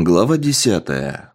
Глава десятая.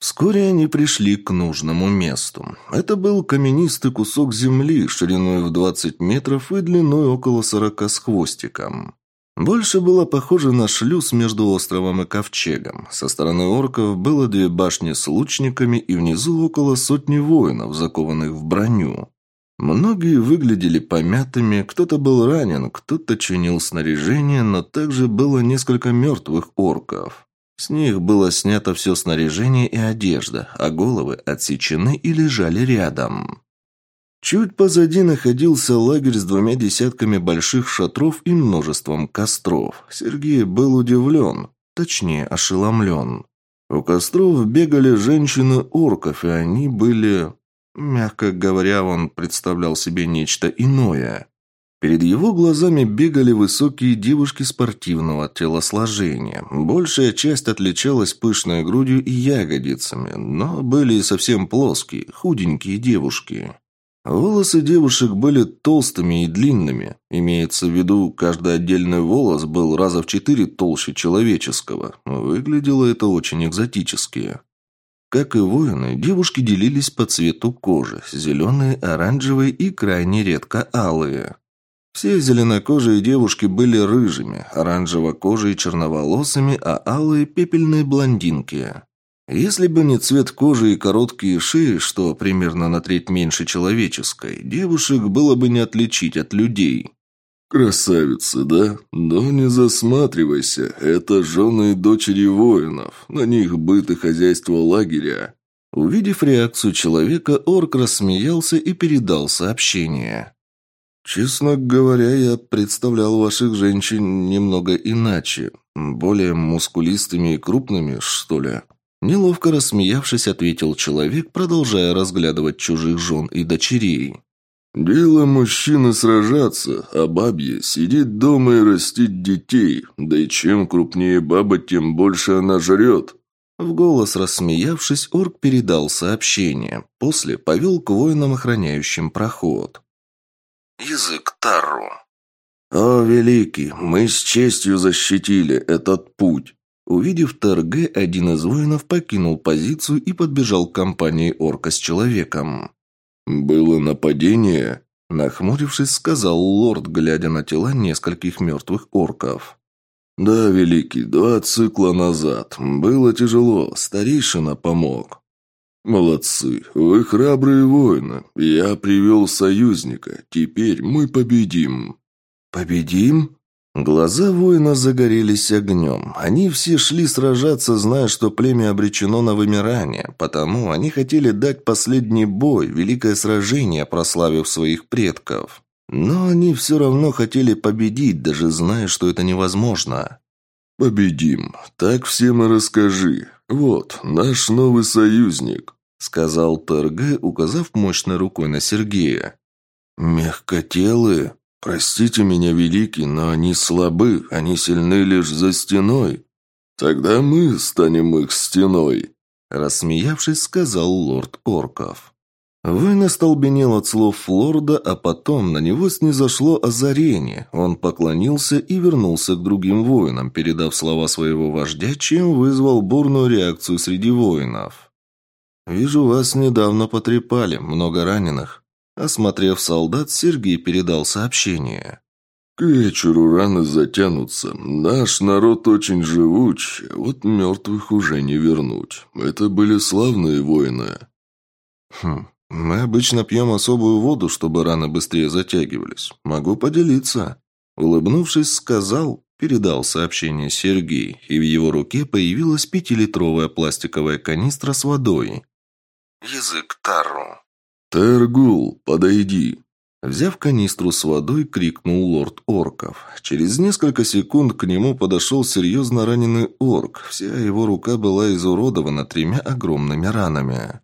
Вскоре они пришли к нужному месту. Это был каменистый кусок земли, шириной в 20 метров и длиной около 40 с хвостиком. Больше было похоже на шлюз между островом и ковчегом. Со стороны орков было две башни с лучниками и внизу около сотни воинов, закованных в броню. Многие выглядели помятыми, кто-то был ранен, кто-то чинил снаряжение, но также было несколько мертвых орков. С них было снято все снаряжение и одежда, а головы отсечены и лежали рядом. Чуть позади находился лагерь с двумя десятками больших шатров и множеством костров. Сергей был удивлен, точнее ошеломлен. У костров бегали женщины орков, и они были... Мягко говоря, он представлял себе нечто иное. Перед его глазами бегали высокие девушки спортивного телосложения. Большая часть отличалась пышной грудью и ягодицами, но были и совсем плоские, худенькие девушки. Волосы девушек были толстыми и длинными. Имеется в виду, каждый отдельный волос был раза в четыре толще человеческого. Выглядело это очень экзотически. Как и воины, девушки делились по цвету кожи – зеленые, оранжевые и крайне редко алые. Все зеленокожие девушки были рыжими, оранжево-кожие черноволосыми, а алые – пепельные блондинки. Если бы не цвет кожи и короткие шеи, что примерно на треть меньше человеческой, девушек было бы не отличить от людей. «Красавицы, да? Но не засматривайся, это жены и дочери воинов, на них быт и хозяйство лагеря». Увидев реакцию человека, орк рассмеялся и передал сообщение. «Честно говоря, я представлял ваших женщин немного иначе. Более мускулистыми и крупными, что ли?» Неловко рассмеявшись, ответил человек, продолжая разглядывать чужих жен и дочерей. «Дело мужчины сражаться, а бабье сидит дома и растить детей. Да и чем крупнее баба, тем больше она жрет». В голос рассмеявшись, орк передал сообщение. После повел к воинам, охраняющим проход. Язык Тарру. «О, великий, мы с честью защитили этот путь!» Увидев ТРГ, один из воинов покинул позицию и подбежал к компании орка с человеком. «Было нападение?» Нахмурившись, сказал лорд, глядя на тела нескольких мертвых орков. «Да, Великий, два цикла назад. Было тяжело, старейшина помог. «Молодцы! Вы храбрые воины! Я привел союзника. Теперь мы победим!» «Победим?» Глаза воина загорелись огнем. Они все шли сражаться, зная, что племя обречено на вымирание, потому они хотели дать последний бой, великое сражение, прославив своих предков. Но они все равно хотели победить, даже зная, что это невозможно. «Победим. Так всем и расскажи. Вот, наш новый союзник. — сказал ТРГ, указав мощной рукой на Сергея. «Мягкотелые? Простите меня, великий, но они слабы, они сильны лишь за стеной. Тогда мы станем их стеной», — рассмеявшись, сказал лорд Орков. Вэн остолбенел от слов лорда, а потом на него снизошло озарение. Он поклонился и вернулся к другим воинам, передав слова своего вождя, чем вызвал бурную реакцию среди воинов. «Вижу, вас недавно потрепали, много раненых». Осмотрев солдат, Сергей передал сообщение. «К вечеру раны затянутся. Наш народ очень живуч, а вот мертвых уже не вернуть. Это были славные воины». «Хм, мы обычно пьем особую воду, чтобы раны быстрее затягивались. Могу поделиться». Улыбнувшись, сказал, передал сообщение Сергей, и в его руке появилась пятилитровая пластиковая канистра с водой. Язык Тару. «Тергул, подойди!» Взяв канистру с водой, крикнул лорд орков. Через несколько секунд к нему подошел серьезно раненый орк. Вся его рука была изуродована тремя огромными ранами.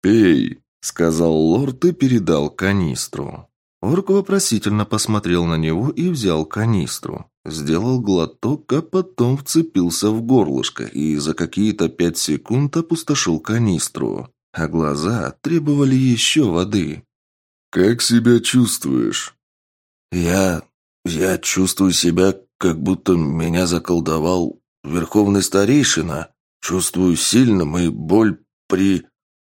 «Пей!» — сказал лорд и передал канистру. Орк вопросительно посмотрел на него и взял канистру. Сделал глоток, а потом вцепился в горлышко и за какие-то пять секунд опустошил канистру а глаза требовали еще воды. «Как себя чувствуешь?» «Я... я чувствую себя, как будто меня заколдовал верховный старейшина. Чувствую сильным и боль при...»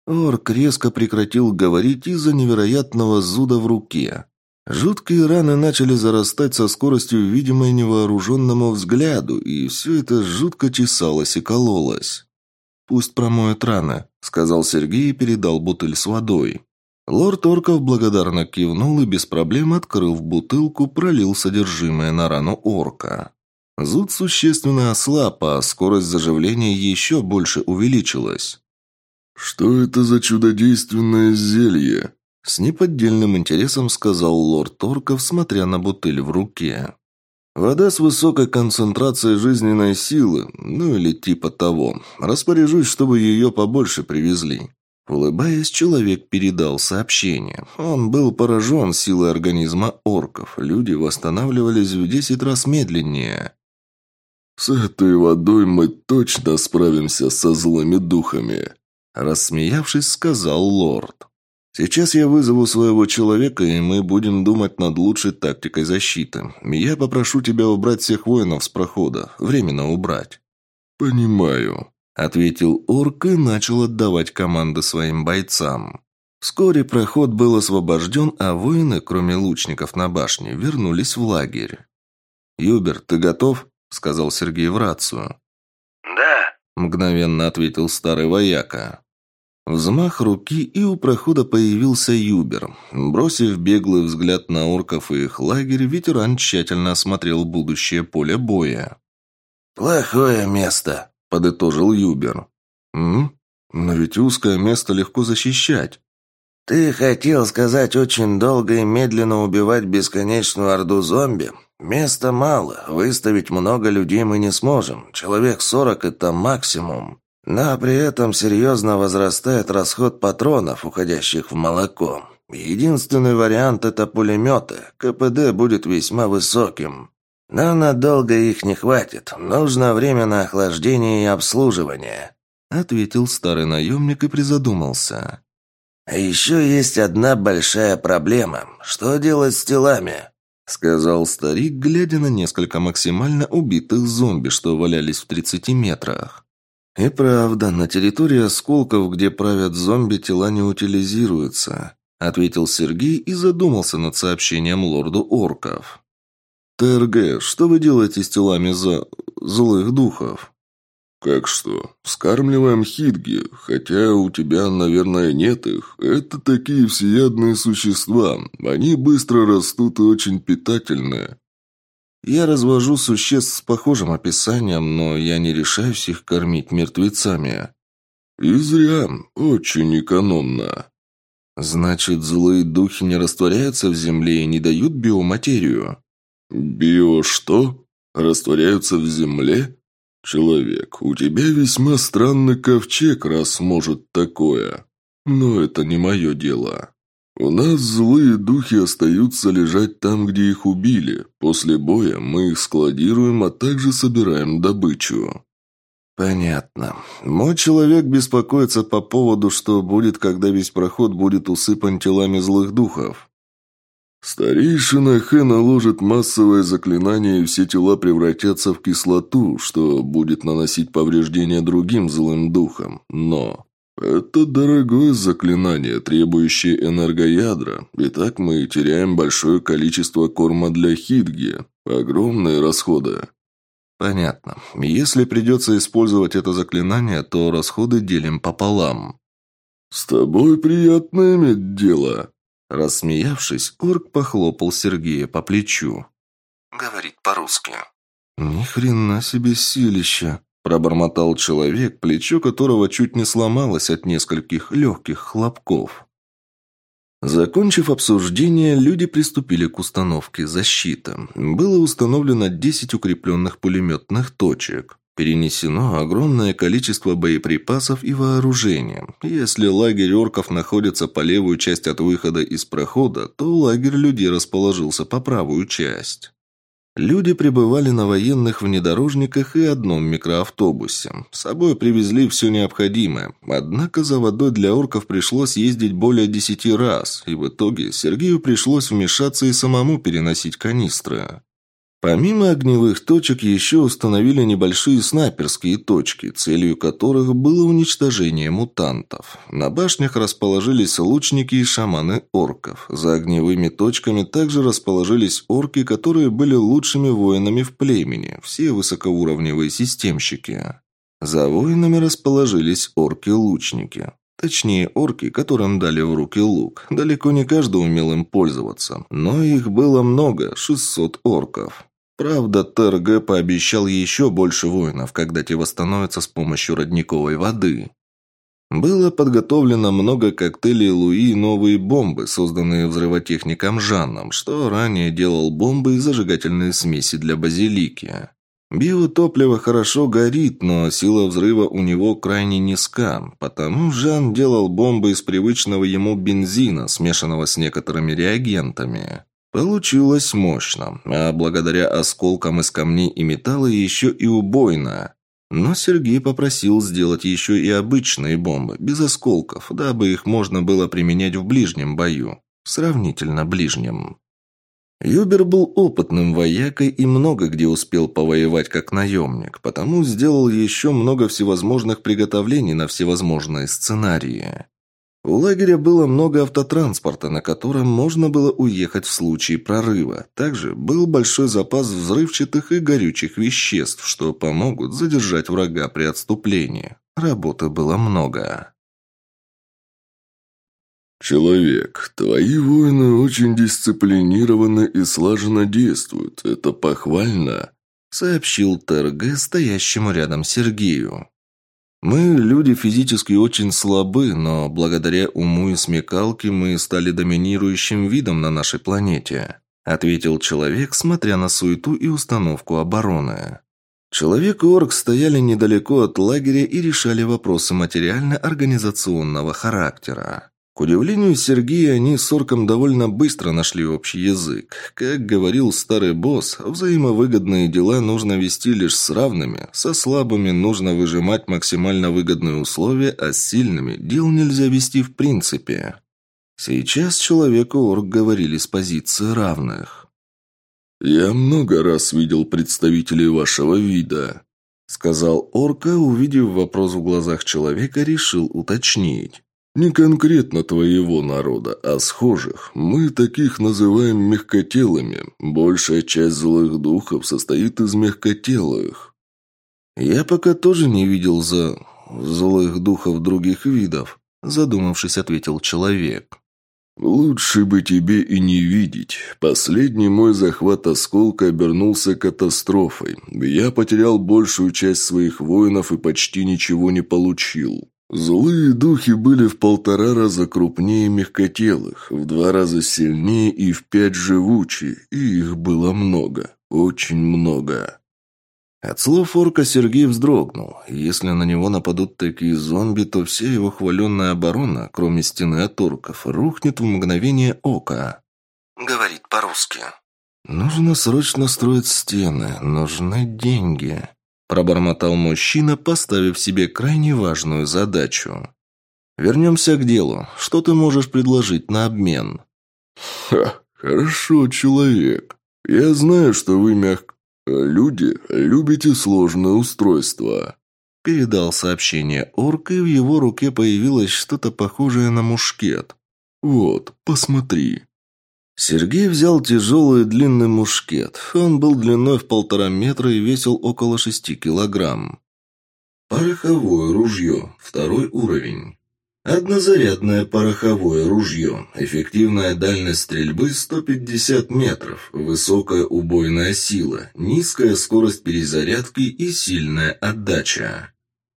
Орк резко прекратил говорить из-за невероятного зуда в руке. Жуткие раны начали зарастать со скоростью, видимой невооруженному взгляду, и все это жутко чесалось и кололось. «Пусть промоет раны», — сказал Сергей и передал бутыль с водой. Лорд Орков благодарно кивнул и без проблем, открыв бутылку, пролил содержимое на рану орка. Зуд существенно ослаб, а скорость заживления еще больше увеличилась. «Что это за чудодейственное зелье?» С неподдельным интересом сказал лорд Торков, смотря на бутыль в руке. «Вода с высокой концентрацией жизненной силы, ну или типа того. Распоряжусь, чтобы ее побольше привезли». Улыбаясь, человек передал сообщение. Он был поражен силой организма орков. Люди восстанавливались в десять раз медленнее. «С этой водой мы точно справимся со злыми духами», Рассмеявшись, сказал лорд. «Сейчас я вызову своего человека, и мы будем думать над лучшей тактикой защиты. Я попрошу тебя убрать всех воинов с прохода. Временно убрать». «Понимаю», — ответил орк и начал отдавать команды своим бойцам. Вскоре проход был освобожден, а воины, кроме лучников на башне, вернулись в лагерь. «Юбер, ты готов?» — сказал Сергей в рацию. «Да», — мгновенно ответил старый вояка. Взмах руки, и у прохода появился Юбер. Бросив беглый взгляд на орков и их лагерь, ветеран тщательно осмотрел будущее поле боя. «Плохое место», — подытожил Юбер. «М? Но ведь узкое место легко защищать». «Ты хотел сказать очень долго и медленно убивать бесконечную орду зомби? Места мало, выставить много людей мы не сможем. Человек сорок – это максимум. Но при этом серьезно возрастает расход патронов, уходящих в молоко. Единственный вариант – это пулеметы. КПД будет весьма высоким. Но надолго их не хватит. Нужно время на охлаждение и обслуживание», – ответил старый наемник и призадумался. «А еще есть одна большая проблема. Что делать с телами?» — сказал старик, глядя на несколько максимально убитых зомби, что валялись в тридцати метрах. И правда, на территории осколков, где правят зомби, тела не утилизируются, ответил Сергей и задумался над сообщением лорду орков. ТРГ, что вы делаете с телами за... злых духов? «Как что? Скармливаем хитги, хотя у тебя, наверное, нет их. Это такие всеядные существа. Они быстро растут и очень питательные». Я развожу существ с похожим описанием, но я не решаюсь их кормить мертвецами. И зря. Очень экономно. Значит, злые духи не растворяются в земле и не дают биоматерию? Био что? Растворяются в земле? Человек, у тебя весьма странный ковчег, раз может такое. Но это не мое дело. У нас злые духи остаются лежать там, где их убили. После боя мы их складируем, а также собираем добычу. Понятно. Мой человек беспокоится по поводу, что будет, когда весь проход будет усыпан телами злых духов. Старейшина Хэ наложит массовое заклинание, и все тела превратятся в кислоту, что будет наносить повреждения другим злым духам. Но это дорогое заклинание, требующее энергоядра, и так мы теряем большое количество корма для хитги. Огромные расходы. Понятно. Если придется использовать это заклинание, то расходы делим пополам. С тобой приятно иметь дело. Рассмеявшись, орк похлопал Сергея по плечу. Говорит по-русски. Ни хрена себе силища. Пробормотал человек, плечо которого чуть не сломалось от нескольких легких хлопков. Закончив обсуждение, люди приступили к установке защиты. Было установлено 10 укрепленных пулеметных точек. Перенесено огромное количество боеприпасов и вооружения. Если лагерь орков находится по левую часть от выхода из прохода, то лагерь людей расположился по правую часть. Люди пребывали на военных внедорожниках и одном микроавтобусе. С собой привезли все необходимое. Однако за водой для орков пришлось ездить более десяти раз, и в итоге Сергею пришлось вмешаться и самому переносить канистры. Помимо огневых точек еще установили небольшие снайперские точки, целью которых было уничтожение мутантов. На башнях расположились лучники и шаманы орков. За огневыми точками также расположились орки, которые были лучшими воинами в племени, все высокоуровневые системщики. За воинами расположились орки-лучники. Точнее, орки, которым дали в руки лук. Далеко не каждый умел им пользоваться, но их было много, 600 орков. Правда, ТРГ пообещал еще больше воинов, когда те восстановятся с помощью родниковой воды. Было подготовлено много коктейлей Луи и новые бомбы, созданные взрывотехником Жанном, что ранее делал бомбы и зажигательные смеси для базилики. Биотопливо хорошо горит, но сила взрыва у него крайне низка, потому Жан делал бомбы из привычного ему бензина, смешанного с некоторыми реагентами. Получилось мощно, а благодаря осколкам из камней и металла еще и убойно. Но Сергей попросил сделать еще и обычные бомбы, без осколков, дабы их можно было применять в ближнем бою. Сравнительно ближнем. Юбер был опытным воякой и много где успел повоевать как наемник, потому сделал еще много всевозможных приготовлений на всевозможные сценарии. У лагеря было много автотранспорта, на котором можно было уехать в случае прорыва. Также был большой запас взрывчатых и горючих веществ, что помогут задержать врага при отступлении. Работы было много. «Человек, твои воины очень дисциплинированы и слаженно действуют. Это похвально», — сообщил ТРГ стоящему рядом Сергею. Мы, люди, физически очень слабы, но благодаря уму и смекалке мы стали доминирующим видом на нашей планете», ответил человек, смотря на суету и установку обороны. Человек и орк стояли недалеко от лагеря и решали вопросы материально-организационного характера. К удивлению Сергея, они с орком довольно быстро нашли общий язык. Как говорил старый босс, взаимовыгодные дела нужно вести лишь с равными, со слабыми нужно выжимать максимально выгодные условия, а с сильными дел нельзя вести в принципе. Сейчас человек и орк говорили с позиции равных. «Я много раз видел представителей вашего вида», — сказал орка, увидев вопрос в глазах человека, решил уточнить. Не конкретно твоего народа, а схожих. Мы таких называем мягкотелыми. Большая часть злых духов состоит из мягкотелых. Я пока тоже не видел за... злых духов других видов, задумавшись, ответил человек. «Лучше бы тебе и не видеть. Последний мой захват осколка обернулся катастрофой. Я потерял большую часть своих воинов и почти ничего не получил. Злые духи были в полтора раза крупнее мягкотелых, в два раза сильнее и в пять живучие, и их было много, очень много. От слов орка Сергей вздрогнул. Если на него нападут такие зомби, то вся его хваленная оборона, кроме стены от орков, рухнет в мгновение ока. Говорит по-русски. «Нужно срочно строить стены, нужны деньги». Пробормотал мужчина, поставив себе крайне важную задачу. «Вернемся к делу. Что ты можешь предложить на обмен?» «Ха, хорошо, человек. Я знаю, что вы мягко... Люди любите сложные устройства». Передал сообщение орк, и в его руке появилось что-то похожее на мушкет. «Вот, посмотри». Сергей взял тяжелый длинный мушкет. Он был длиной в полтора метра и весил около шести килограмм. Пороховое ружье. Второй уровень. Однозарядное пороховое ружье. Эффективная дальность стрельбы 150 метров. Высокая убойная сила. Низкая скорость перезарядки и сильная отдача.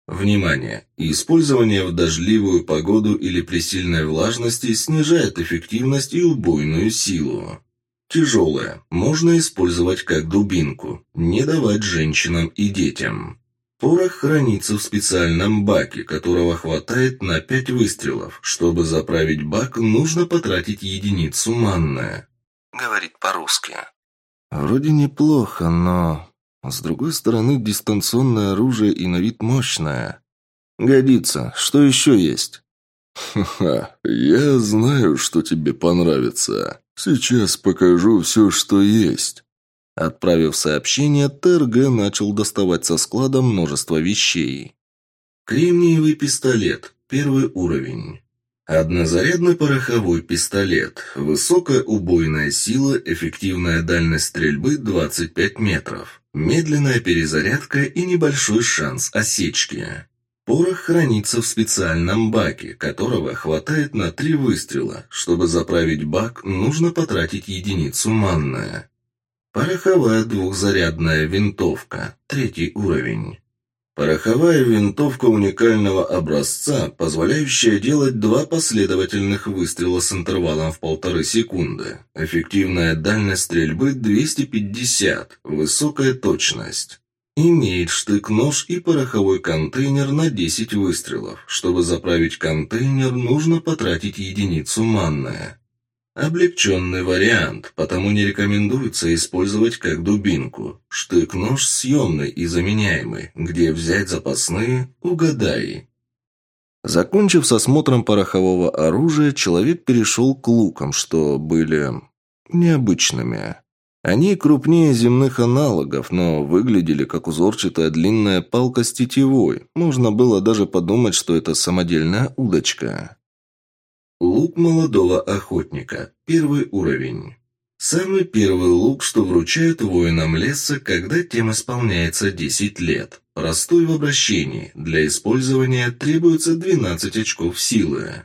Внимание! Использование в дождливую погоду или при сильной влажности снижает эффективность и убойную силу. Тяжелое. Можно использовать как дубинку. Не давать женщинам и детям. Порох хранится в специальном баке, которого хватает на 5 выстрелов. Чтобы заправить бак, нужно потратить единицу манны. Говорит по-русски. Вроде неплохо, но с другой стороны, дистанционное оружие и на вид мощное. Годится. Что еще есть? «Ха-ха, я знаю, что тебе понравится. Сейчас покажу все, что есть». Отправив сообщение, ТРГ начал доставать со склада множество вещей. Кремниевый пистолет. Первый уровень. Однозарядный пороховой пистолет. Высокая убойная сила, эффективная дальность стрельбы 25 метров. Медленная перезарядка и небольшой шанс осечки. Порох хранится в специальном баке, которого хватает на три выстрела. Чтобы заправить бак, нужно потратить единицу манная. Пороховая двухзарядная винтовка. Третий уровень. Пороховая винтовка уникального образца, позволяющая делать два последовательных выстрела с интервалом в полторы секунды. Эффективная дальность стрельбы 250, высокая точность. Имеет штык-нож и пороховой контейнер на 10 выстрелов. Чтобы заправить контейнер, нужно потратить единицу манная. Облегченный вариант, потому не рекомендуется использовать как дубинку. Штык-нож съемный и заменяемый. Где взять запасные – угадай. Закончив с осмотром порохового оружия, человек перешел к лукам, что были необычными. Они крупнее земных аналогов, но выглядели как узорчатая длинная палка с тетивой. Можно было даже подумать, что это самодельная удочка. Лук молодого охотника. Первый уровень. Самый первый лук, что вручают воинам леса, когда тем исполняется 10 лет. Простой в обращении. Для использования требуется 12 очков силы.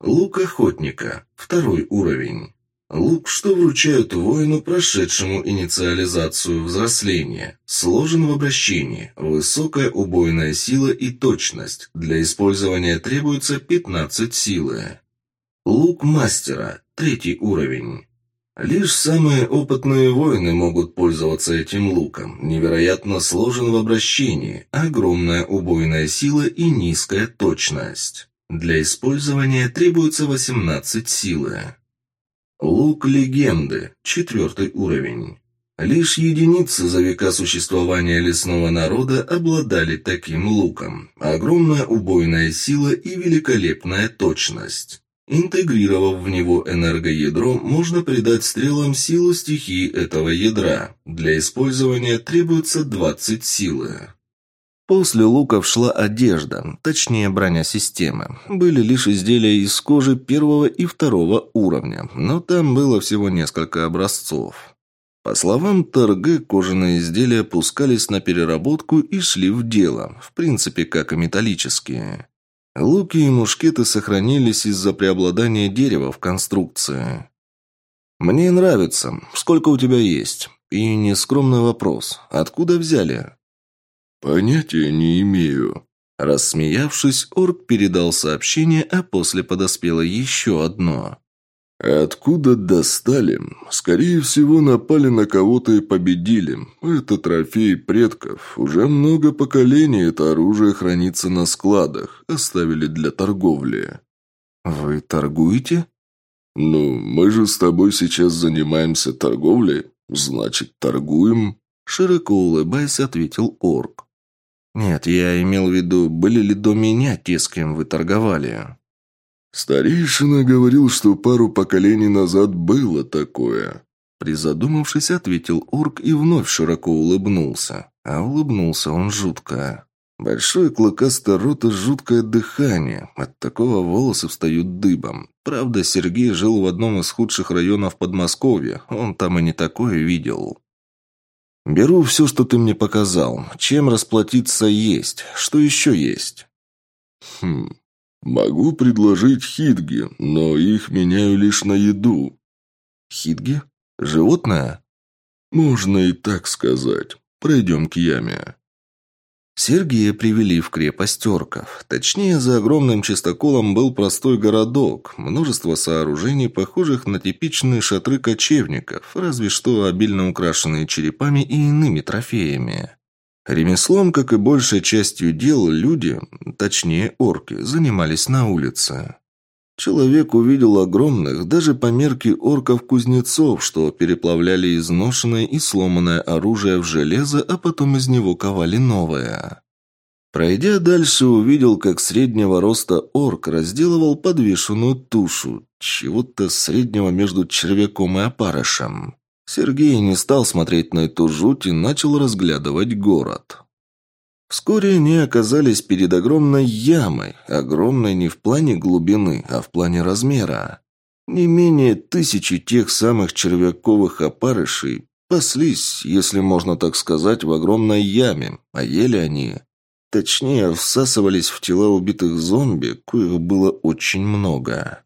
Лук охотника. Второй уровень. Лук, что вручают воину, прошедшему инициализацию взросления. Сложен в обращении. Высокая убойная сила и точность. Для использования требуется 15 силы. Лук мастера. Третий уровень. Лишь самые опытные воины могут пользоваться этим луком. Невероятно сложен в обращении. Огромная убойная сила и низкая точность. Для использования требуется 18 силы. Лук легенды, четвертый уровень. Лишь единицы за века существования лесного народа обладали таким луком. Огромная убойная сила и великолепная точность. Интегрировав в него энергоядро, можно придать стрелам силу стихии этого ядра. Для использования требуется 20 силы. После луков шла одежда, точнее броня системы. Были лишь изделия из кожи первого и второго уровня, но там было всего несколько образцов. По словам ТРГ, кожаные изделия пускались на переработку и шли в дело, в принципе, как и металлические. Луки и мушкеты сохранились из-за преобладания дерева в конструкции. «Мне нравится. Сколько у тебя есть?» И нескромный вопрос. «Откуда взяли?» «Понятия не имею». Рассмеявшись, орк передал сообщение, а после подоспело еще одно. «Откуда достали? Скорее всего, напали на кого-то и победили. Это трофей предков. Уже много поколений это оружие хранится на складах. Оставили для торговли». «Вы торгуете?» «Ну, мы же с тобой сейчас занимаемся торговлей. Значит, торгуем?» Широко улыбаясь, ответил орк. «Нет, я имел в виду, были ли до меня те, с кем вы торговали?» «Старейшина говорил, что пару поколений назад было такое». Призадумавшись, ответил орк и вновь широко улыбнулся. А улыбнулся он жутко. Большой клыкастый рот и жуткое дыхание. От такого волосы встают дыбом. Правда, Сергей жил в одном из худших районов Подмосковья. Он там и не такое видел. «Беру все, что ты мне показал. Чем расплатиться есть? Что еще есть?» «Хм... Могу предложить хитги, но их меняю лишь на еду». «Хитги? Животное?» «Можно и так сказать. Пройдем к яме». Сергея привели в крепость орков. Точнее, за огромным чистоколом был простой городок. Множество сооружений, похожих на типичные шатры кочевников, разве что обильно украшенные черепами и иными трофеями. Ремеслом, как и большей частью дел, люди, точнее орки, занимались на улице. Человек увидел огромных, даже по мерке орков-кузнецов, что переплавляли изношенное и сломанное оружие в железо, а потом из него ковали новое. Пройдя дальше, увидел, как среднего роста орк разделывал подвешенную тушу, чего-то среднего между червяком и опарышем. Сергей не стал смотреть на эту жуть и начал разглядывать город. Вскоре они оказались перед огромной ямой, огромной не в плане глубины, а в плане размера. Не менее тысячи тех самых червяковых опарышей паслись, если можно так сказать, в огромной яме, а ели они... Точнее, всасывались в тела убитых зомби, коих было очень много.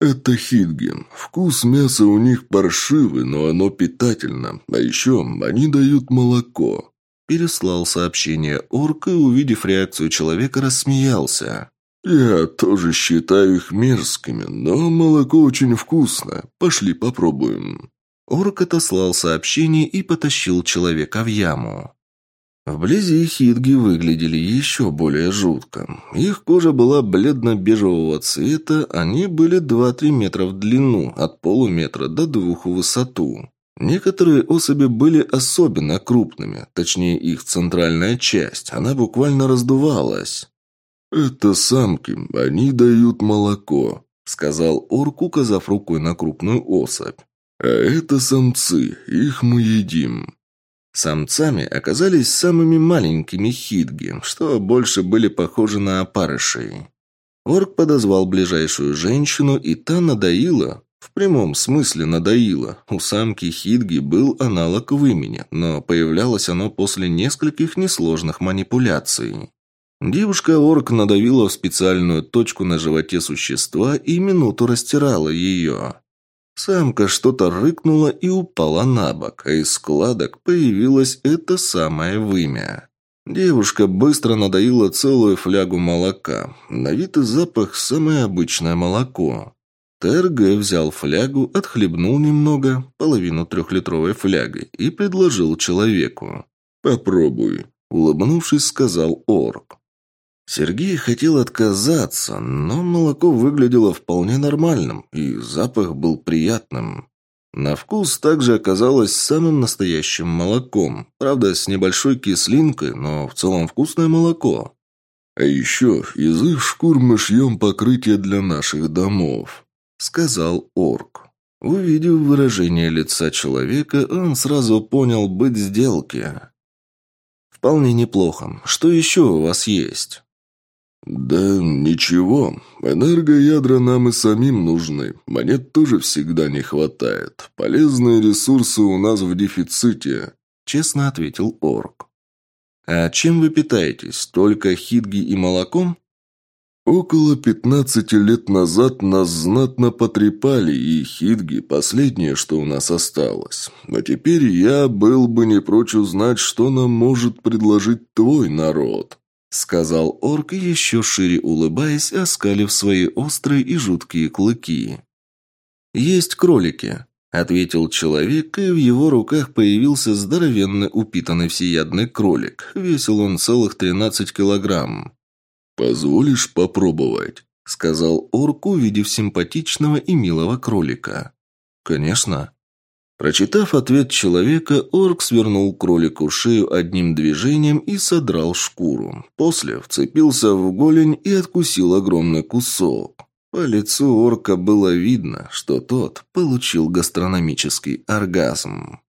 «Это хитген. Вкус мяса у них паршивый, но оно питательно. А еще они дают молоко». Переслал сообщение орк и, увидев реакцию человека, рассмеялся. «Я тоже считаю их мерзкими, но молоко очень вкусно. Пошли попробуем». Орк отослал сообщение и потащил человека в яму. Вблизи хитги выглядели еще более жутко. Их кожа была бледно-бежевого цвета, они были 2-3 метра в длину, от полуметра до двух в высоту. Некоторые особи были особенно крупными, точнее их центральная часть, она буквально раздувалась. «Это самки, они дают молоко», — сказал орк, указав рукой на крупную особь. «А это самцы, их мы едим». Самцами оказались самыми маленькими хитги, что больше были похожи на опарышей. Орк подозвал ближайшую женщину, и та надоила. В прямом смысле надоила. У самки хитги был аналог в имени, но появлялось оно после нескольких несложных манипуляций. Девушка-орк надавила в специальную точку на животе существа и минуту растирала ее. Самка что-то рыкнула и упала на бок, а из складок появилось это самое вымя. Девушка быстро надоила целую флягу молока. На вид и запах самое обычное молоко. ТРГ взял флягу, отхлебнул немного, половину трехлитровой фляги, и предложил человеку. «Попробуй», — улыбнувшись, сказал орк. Сергей хотел отказаться, но молоко выглядело вполне нормальным, и запах был приятным. На вкус также оказалось самым настоящим молоком. Правда, с небольшой кислинкой, но в целом вкусное молоко. «А еще из их шкур мы шьем покрытие для наших домов», — сказал орк. Увидев выражение лица человека, он сразу понял быть сделки. «Вполне неплохо. Что еще у вас есть?» «Да ничего. Энергоядра нам и самим нужны. Монет тоже всегда не хватает. Полезные ресурсы у нас в дефиците», — честно ответил Орк. «А чем вы питаетесь? Только хитги и молоком?» «Около пятнадцати лет назад нас знатно потрепали, и хитги – последнее, что у нас осталось. Но теперь я был бы не прочь узнать, что нам может предложить твой народ». — сказал орк, еще шире улыбаясь, оскалив свои острые и жуткие клыки. «Есть кролики», — ответил человек, и в его руках появился здоровенный упитанный всеядный кролик. Весил он целых тринадцать килограмм. «Позволишь попробовать?» — сказал орк, увидев симпатичного и милого кролика. «Конечно», Прочитав ответ человека, орк свернул кролику шею одним движением и содрал шкуру. После вцепился в голень и откусил огромный кусок. По лицу орка было видно, что тот получил гастрономический оргазм.